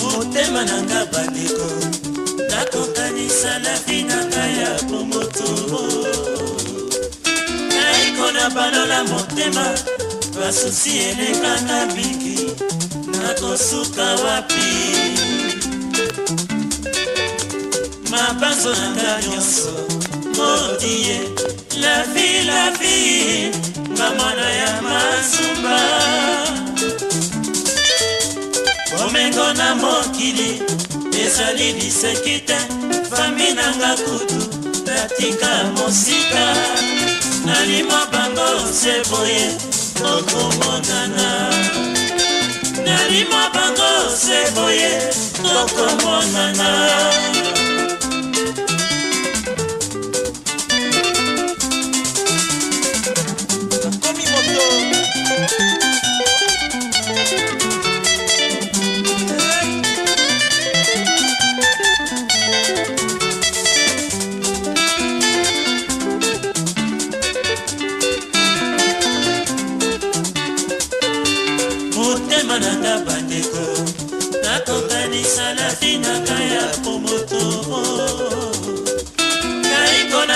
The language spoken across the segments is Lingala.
motema nanga bandeko nakokanisa lafi nanga ya bomoto naikona balola motema basusi elekanga biki nakosuka wapi mabanzo nanga nyonso mon dieu la vie la vie mamana ya masumba bomengo na mokili ezali liseki te fami nanga kutu batika mosika nalima bango se boye tokomonana nalima bango se boye tokomonana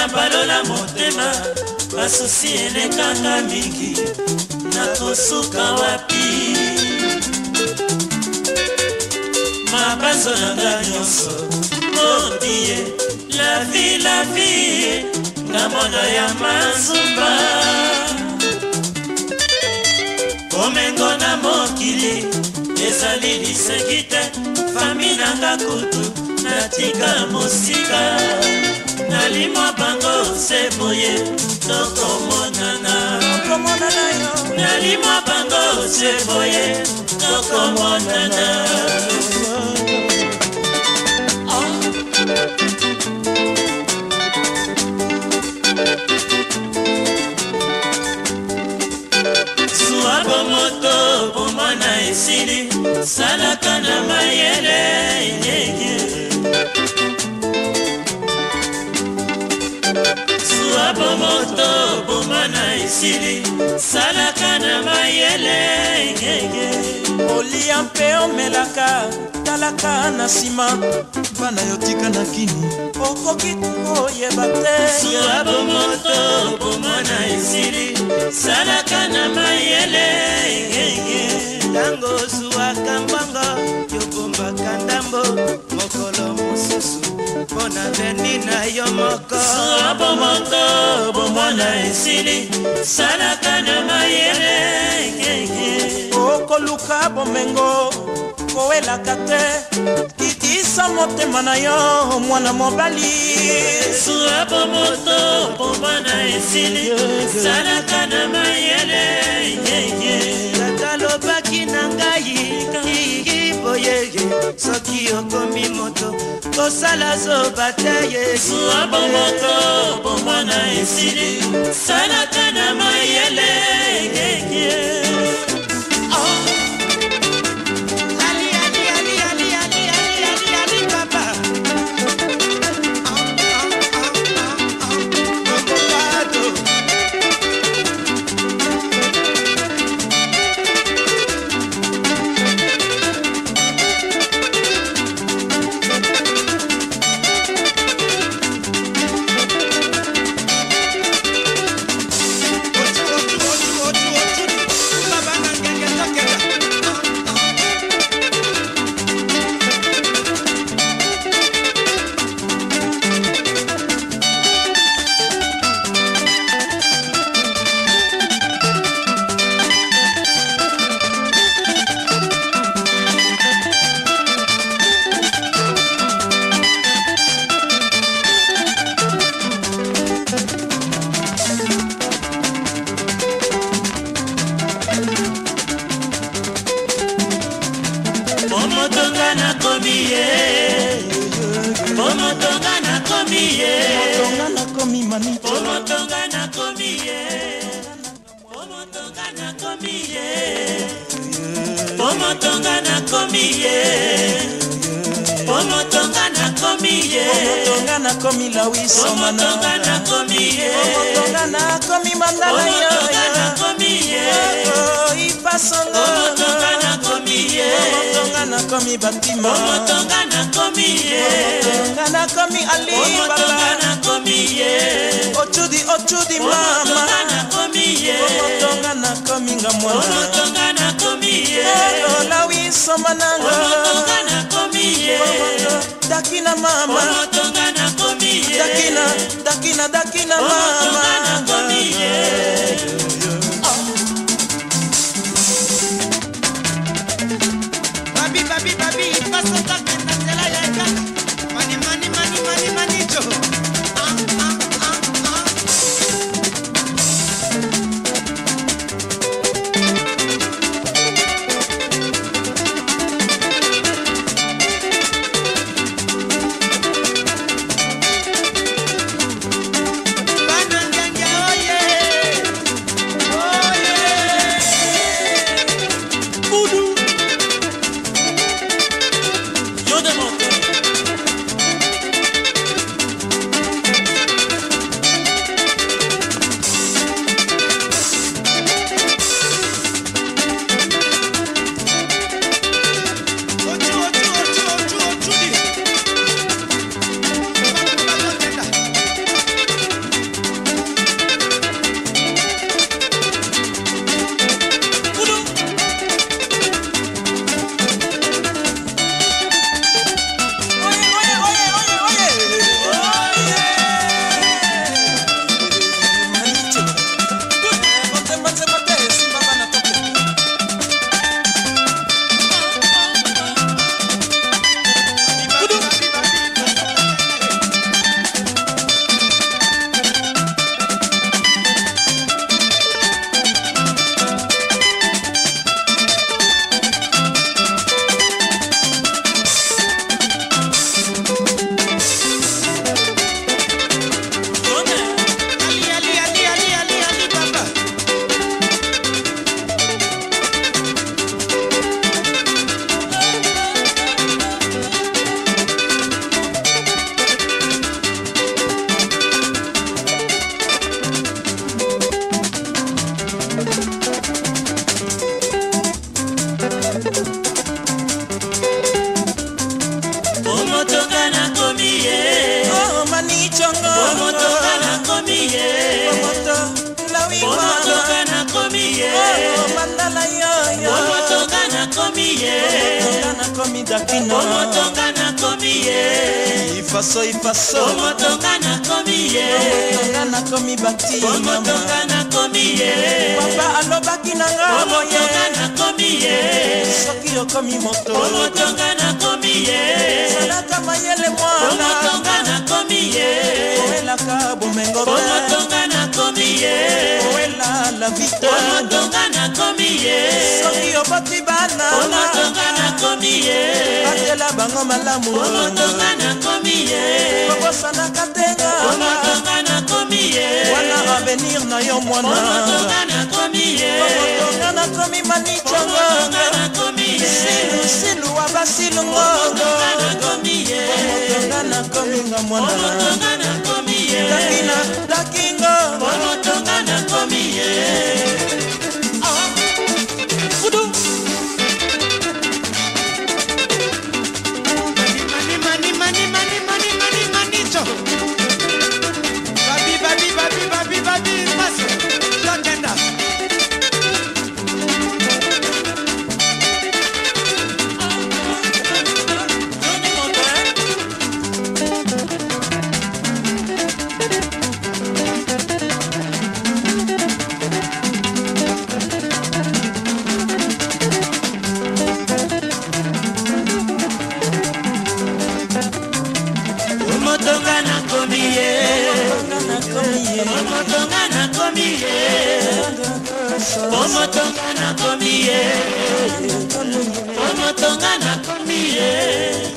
na balola motema basusi elekanga mingi nakosuka wapi mabazo nanga nyonso mondie lavi lavi ngamono ya mazumba komengo na mokili ezali lisengi te fami nanga kutu natika mosika nalimwa bango se boye tokomonana nalimwa bango se boye tokomonana suwa bomoto bomana esili salaka na mayele esili salaka na mayele kolia mpe omelaka talaka na nsima bana yo tika na kini okoki koyeba te suwa bomoto bomona esili salaka na mayele ntango ozwwaka mbongo yobombaka ndambo mokolo mosusu mpo na veni na yo moko suwa bomoto bomona esili salaka na mayele okoluka bomengo kowelaka te kikisa motema na yo mwana mobali surabo moto bomba na esili salaka na mayele soki okomi moto kosala zoba te yesu abomoko bomwana esili salaka na mayele egekie mpo motonga nakomi ye mpo motonga nakomi ye motonga nakomi lawisomanamotonga nakomi ye motonga nakomi mandala yomotonga nakomi ye ipasolo motonga nakomi ye motonga nakomi batima motonga nakomi ye motonga nakomi alibala nakomi ye ochudi ochudi mama motonga nakomi ye motonga nakomi nga mwana motonga nakomi lola winsoma nanga dakina mama dakina dakina dakina mama moni dakina omotonga nakomi ye ifaso ifaso omotonga nakomi ye omotonga nakomi bati omotonga nakomi ye papa alobaki na nga omotonga nakomi ye soki okomi moto omotonga nakomi ye zalaka mayele mwana omotonga nakomi ye oelaka bomengo te omotonga nakomi ye oela la victoire omotonga nakomi ye soki oboti ba bango malamu omotonga nakomi ye okosalaka tenga omotonga nakomi ye wana avenir na yo mwana omotonga nakomi ye omotonga nakomi manichangonga silusilu wa basilungo omotonga nakominga mwana takina takingo omotonga nakomi ye motonga na ngomi ye motonga na ngomi ye motonga na ngomi ye motonga na ngomi ye